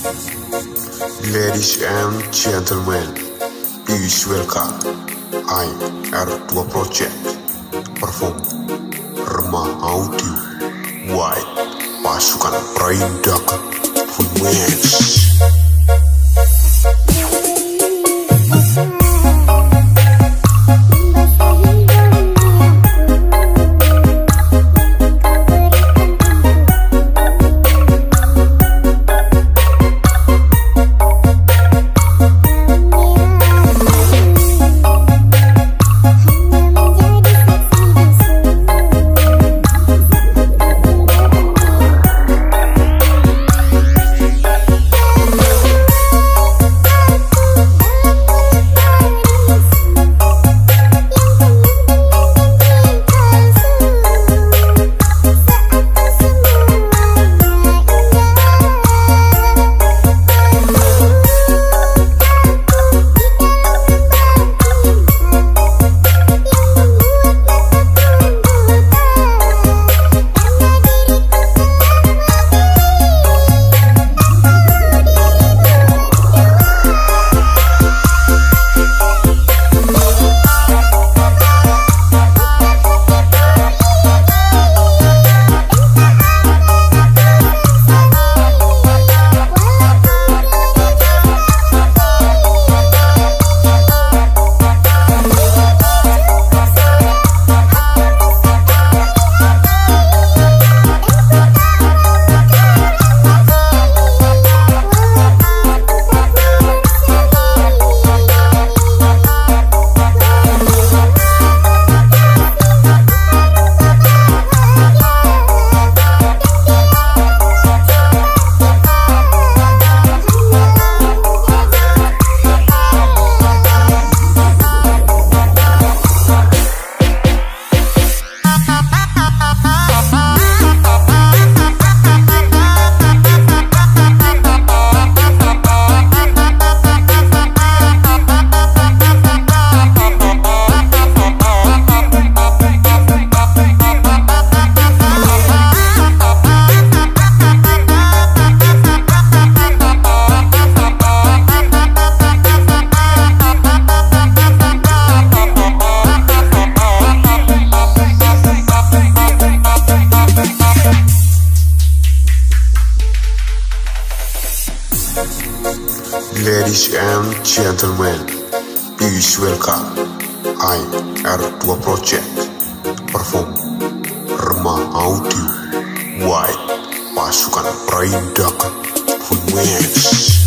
Ladies and gentlemen, please welcome. I R2 Project perform Rema Audio. White Pasukan Perindak Fumes. Ladies and gentlemen, please welcome I R2 Project perform Rema Audio White Pasukan Perindak Fumes.